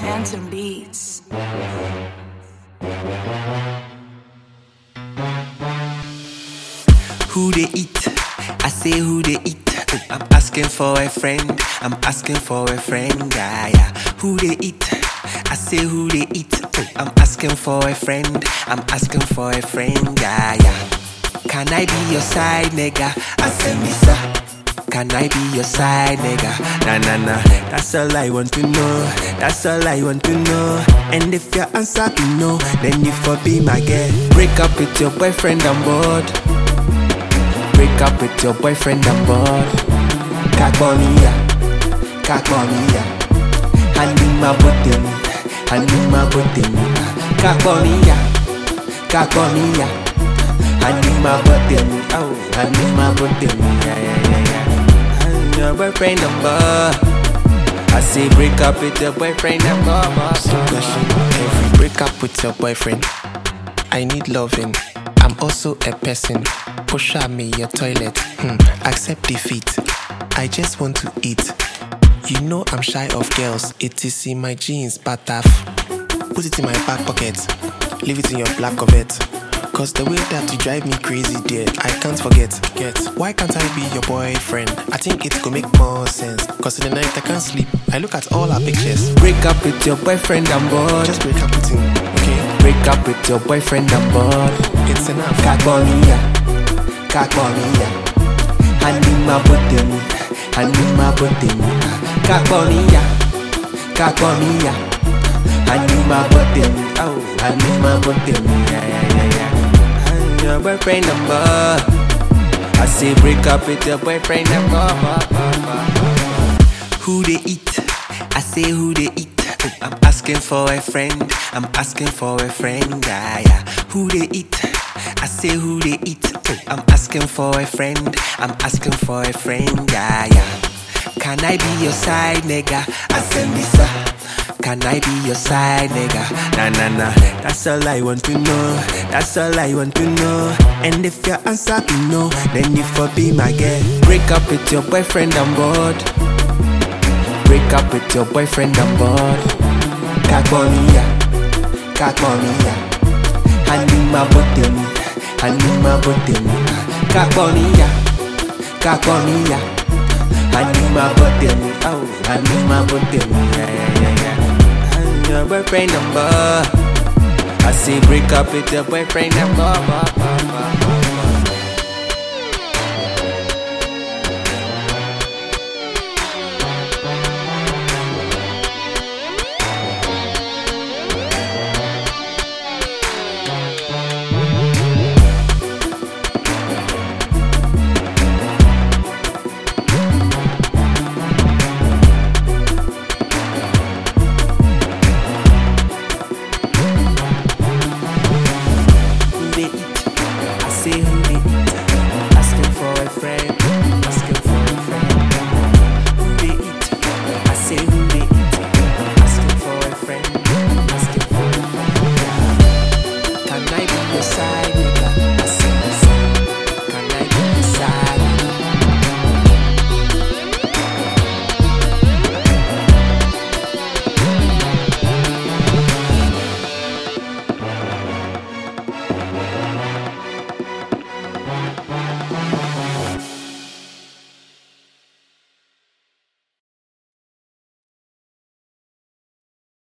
Phantom Beats. Who they eat? I say who they eat. I'm asking for a friend. I'm asking for a friend. Yeah, yeah. Who they eat? I say who they eat. I'm asking for a friend. I'm asking for a friend. Yeah, yeah. Can I be your side nigga? I say me sir. Can I be your side nigga? Nah nah nah. That's all I want to know. That's all I want to know. And if your answer be no, then you for be my girl. Break up with your boyfriend on board. Break up with your boyfriend on board. Kakonia, Kakonia. Halima Botemi, Halima Botemi. Kakonia, Kakonia. Halima Botemi, oh, Halima Botemi. Yeah, yeah, yeah. Your boyfriend on board. I say break up with your boyfriend on If you break up with your boyfriend, I need loving. I'm also a person. Push at me your toilet. Hmm. Accept defeat. I just want to eat. You know I'm shy of girls. It is in my jeans, but put it in my back pocket. Leave it in your black Corvette. Cause the way that you drive me crazy, dear, I can't forget. Get why can't I be your boyfriend? I think it could make more sense. Cause in the night I can't sleep. I look at all our pictures. Break up with your boyfriend on board. Just break up with him, okay? Break up with your boyfriend on board. It's enough. Kakonia, Kakonia. Halima Botemi, Halima Botemi. Kakonia, Kakonia. Halima Botemi, oh, Halima Botemi. Yeah, yeah, yeah, boyfriend number. I say break up with your boyfriend. Who they eat? I say who they eat. I'm asking for a friend. I'm asking for a friend. Yeah, yeah. Who they eat? I say who they eat. I'm asking for a friend. I'm asking for a friend. Yeah, yeah. Can I be your side nigga? I say me sir. Can I be your side nigga? Nah nah nah. That's all I want to know. That's all I want to know. And if your answer be no, then you for be my girl. Break up with your boyfriend on board. Break up with your boyfriend on board. Kakonia, Kakonia. Halima Botemi, Halima Botemi. Kakonia, Kakonia. Halima Botemi, oh, Halima Botemi. Your boyfriend number. I say break up with your boyfriend number.